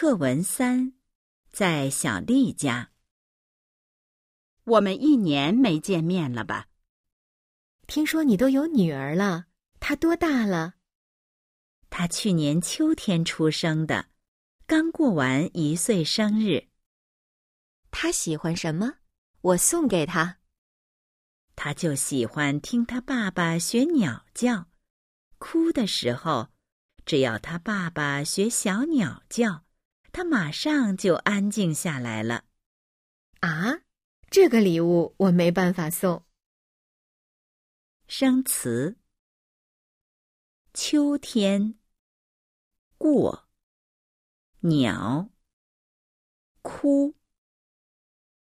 课文三，在小丽家。我们一年没见面了吧？听说你都有女儿了，她多大了？她去年秋天出生的，刚过完一岁生日。她喜欢什么？我送给她。她就喜欢听她爸爸学鸟叫，哭的时候。只要她爸爸学小鸟叫，他马上就安静下来了。啊，这个礼物我没办法送。生词：秋天、过、鸟、哭。